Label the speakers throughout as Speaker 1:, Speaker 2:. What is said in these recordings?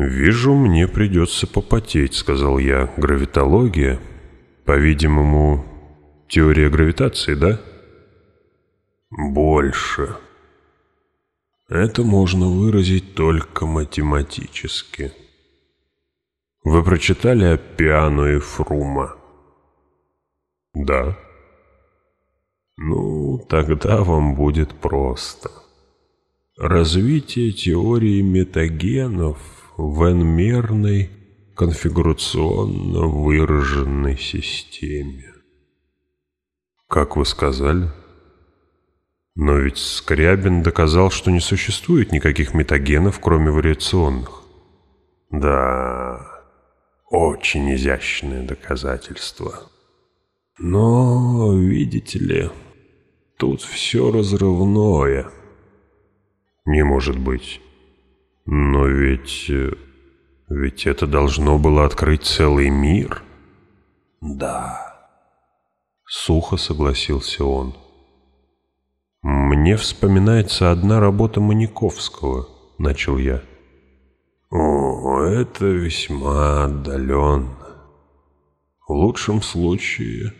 Speaker 1: «Вижу, мне придется попотеть», — сказал я. «Гравитология? По-видимому, теория гравитации, да?» «Больше». Это можно выразить только математически. Вы прочитали о Аппиану и Фрума? Да. Ну, тогда вам будет просто. Развитие теории метагенов в n-мерной конфигурационно выраженной системе. Как вы сказали? Но ведь Скрябин доказал, что не существует никаких метагенов, кроме вариационных. Да, очень изящное доказательство. Но, видите ли, тут все разрывное. Не может быть. Но ведь... Э, ведь это должно было открыть целый мир. Да. Сухо согласился он. Мне вспоминается одна работа Маниковского, начал я. О, это весьма отдаленно. В лучшем случае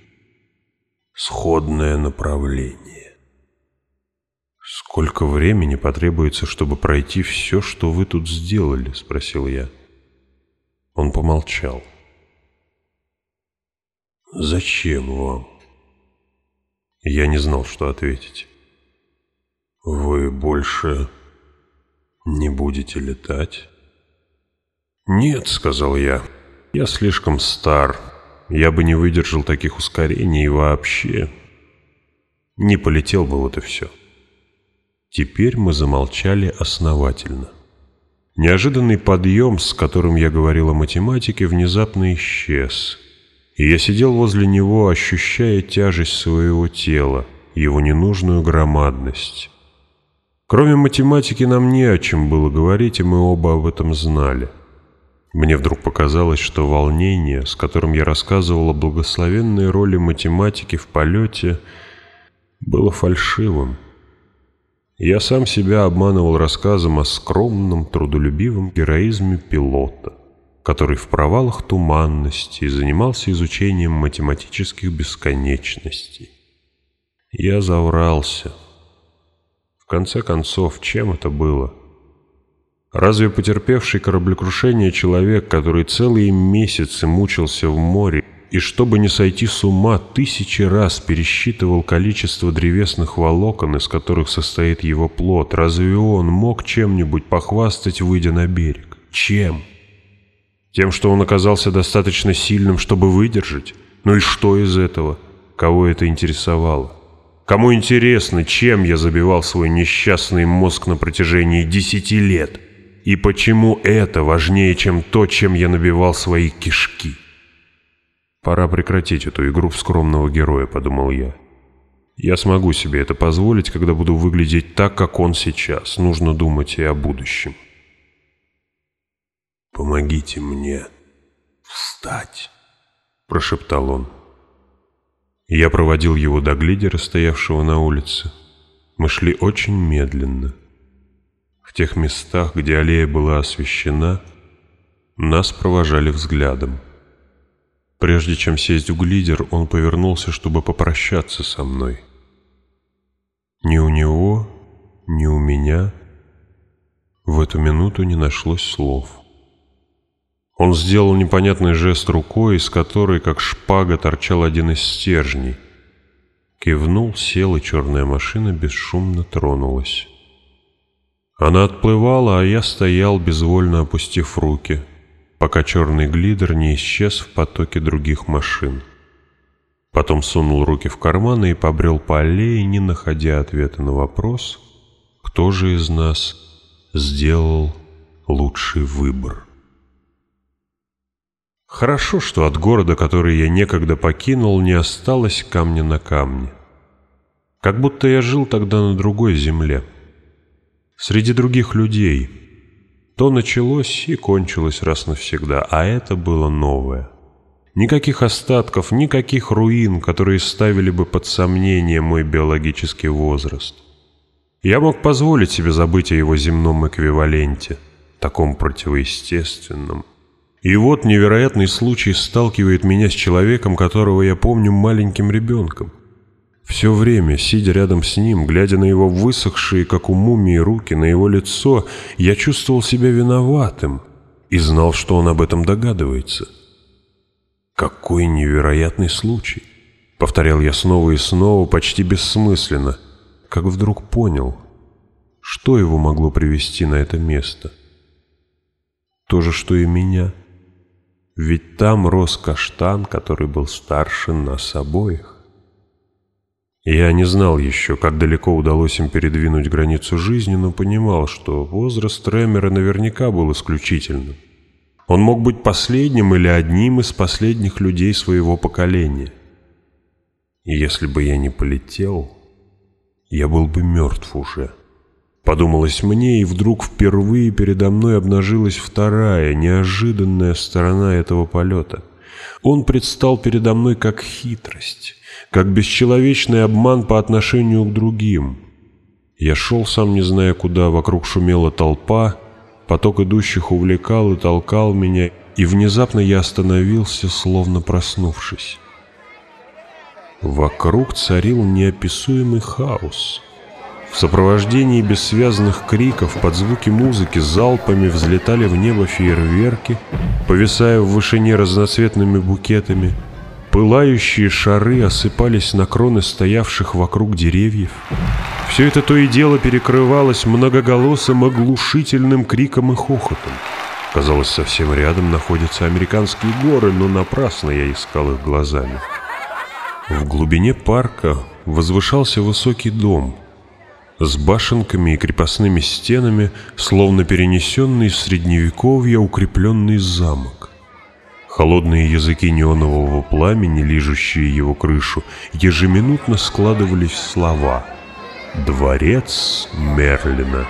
Speaker 1: сходное направление. «Сколько времени потребуется, чтобы пройти все, что вы тут сделали?» — спросил я. Он помолчал. «Зачем вам?» Я не знал, что ответить. «Вы больше не будете летать?» «Нет», — сказал я, — «я слишком стар. Я бы не выдержал таких ускорений вообще. Не полетел бы вот и все». Теперь мы замолчали основательно. Неожиданный подъем, с которым я говорил о математике, внезапно исчез. И я сидел возле него, ощущая тяжесть своего тела, его ненужную громадность. Кроме математики нам не о чем было говорить, и мы оба об этом знали. Мне вдруг показалось, что волнение, с которым я рассказывал о благословенной роли математики в полете, было фальшивым. Я сам себя обманывал рассказом о скромном, трудолюбивом героизме пилота, который в провалах туманности занимался изучением математических бесконечностей. Я заврался. В конце концов, чем это было? Разве потерпевший кораблекрушение человек, который целые месяцы мучился в море, и, чтобы не сойти с ума, тысячи раз пересчитывал количество древесных волокон, из которых состоит его плод. Разве он мог чем-нибудь похвастать, выйдя на берег? Чем? Тем, что он оказался достаточно сильным, чтобы выдержать? Ну и что из этого? Кого это интересовало? Кому интересно, чем я забивал свой несчастный мозг на протяжении десяти лет? И почему это важнее, чем то, чем я набивал свои кишки? «Пора прекратить эту игру в скромного героя», — подумал я. «Я смогу себе это позволить, когда буду выглядеть так, как он сейчас. Нужно думать и о будущем». «Помогите мне встать», — прошептал он. Я проводил его до глидера, стоявшего на улице. Мы шли очень медленно. В тех местах, где аллея была освещена, нас провожали взглядом. Прежде чем сесть в глидер, он повернулся, чтобы попрощаться со мной. Ни у него, ни у меня в эту минуту не нашлось слов. Он сделал непонятный жест рукой, из которой, как шпага, торчал один из стержней. Кивнул, сел, и черная машина бесшумно тронулась. Она отплывала, а я стоял, безвольно опустив руки — пока черный глидер не исчез в потоке других машин. Потом сунул руки в карманы и побрел по аллее, не находя ответа на вопрос, кто же из нас сделал лучший выбор. Хорошо, что от города, который я некогда покинул, не осталось камня на камне. Как будто я жил тогда на другой земле. Среди других людей, то началось и кончилось раз навсегда, а это было новое. Никаких остатков, никаких руин, которые ставили бы под сомнение мой биологический возраст. Я мог позволить себе забыть о его земном эквиваленте, таком противоестественном. И вот невероятный случай сталкивает меня с человеком, которого я помню маленьким ребенком. Все время, сидя рядом с ним, глядя на его высохшие, как у мумии, руки, на его лицо, я чувствовал себя виноватым и знал, что он об этом догадывается. «Какой невероятный случай!» — повторял я снова и снова, почти бессмысленно, как вдруг понял, что его могло привести на это место. То же, что и меня. Ведь там рос каштан, который был старше нас обоих. Я не знал еще, как далеко удалось им передвинуть границу жизни, но понимал, что возраст Ремера наверняка был исключительным. Он мог быть последним или одним из последних людей своего поколения. И если бы я не полетел, я был бы мертв уже. Подумалось мне, и вдруг впервые передо мной обнажилась вторая, неожиданная сторона этого полета — он предстал передо мной как хитрость, как бесчеловечный обман по отношению к другим. Я шел сам не зная куда, вокруг шумела толпа, поток идущих увлекал и толкал меня, и внезапно я остановился, словно проснувшись. Вокруг царил неописуемый хаос — в сопровождении бессвязных криков под звуки музыки залпами взлетали в небо фейерверки, повисая в вышине разноцветными букетами. Пылающие шары осыпались на кроны стоявших вокруг деревьев. Все это то и дело перекрывалось многоголосым оглушительным криком и хохотом. Казалось, совсем рядом находятся американские горы, но напрасно я искал их глазами. В глубине парка возвышался высокий дом — с башенками и крепостными стенами, словно перенесенный в средневековье укрепленный замок. Холодные языки неонового пламени, лижущие его крышу, ежеминутно складывались в слова «Дворец Мерлина».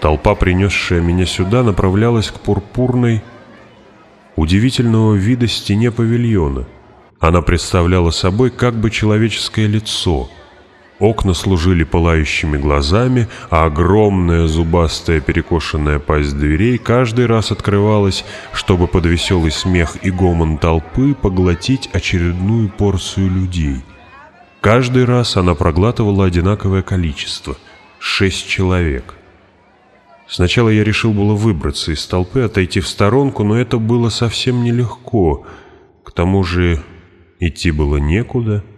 Speaker 1: Толпа, принесшая меня сюда, направлялась к пурпурной, удивительного вида стене павильона. Она представляла собой как бы человеческое лицо — Окна служили пылающими глазами, а огромная зубастая перекошенная пасть дверей каждый раз открывалась, чтобы под веселый смех и гомон толпы поглотить очередную порцию людей. Каждый раз она проглатывала одинаковое количество — шесть человек. Сначала я решил было выбраться из толпы, отойти в сторонку, но это было совсем нелегко. К тому же идти было некуда —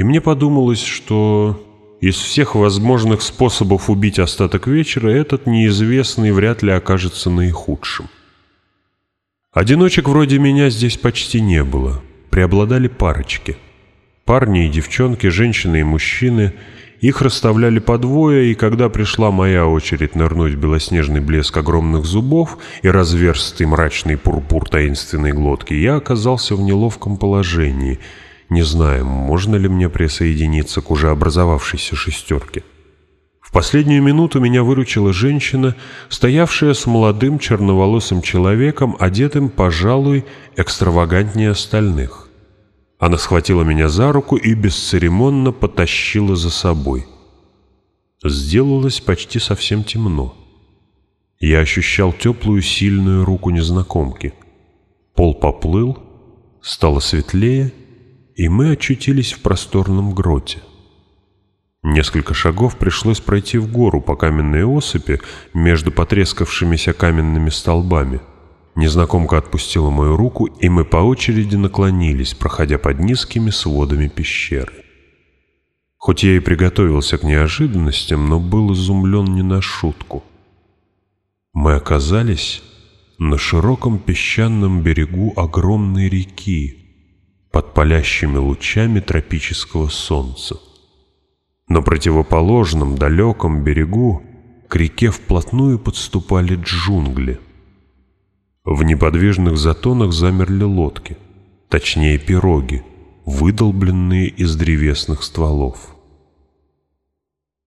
Speaker 1: и мне подумалось, что из всех возможных способов убить остаток вечера этот неизвестный вряд ли окажется наихудшим. Одиночек вроде меня здесь почти не было. Преобладали парочки. Парни и девчонки, женщины и мужчины. Их расставляли по двое, и когда пришла моя очередь нырнуть в белоснежный блеск огромных зубов и разверстый мрачный пурпур таинственной глотки, я оказался в неловком положении — не знаем, можно ли мне присоединиться к уже образовавшейся шестерке. В последнюю минуту меня выручила женщина, стоявшая с молодым черноволосым человеком, одетым, пожалуй, экстравагантнее остальных. Она схватила меня за руку и бесцеремонно потащила за собой. Сделалось почти совсем темно. Я ощущал теплую сильную руку незнакомки. Пол поплыл, стало светлее — и мы очутились в просторном гроте. Несколько шагов пришлось пройти в гору по каменной осыпи между потрескавшимися каменными столбами. Незнакомка отпустила мою руку, и мы по очереди наклонились, проходя под низкими сводами пещеры. Хоть я и приготовился к неожиданностям, но был изумлен не на шутку. Мы оказались на широком песчаном берегу огромной реки, под палящими лучами тропического солнца. На противоположном далеком берегу к реке вплотную подступали джунгли. В неподвижных затонах замерли лодки, точнее пироги, выдолбленные из древесных стволов.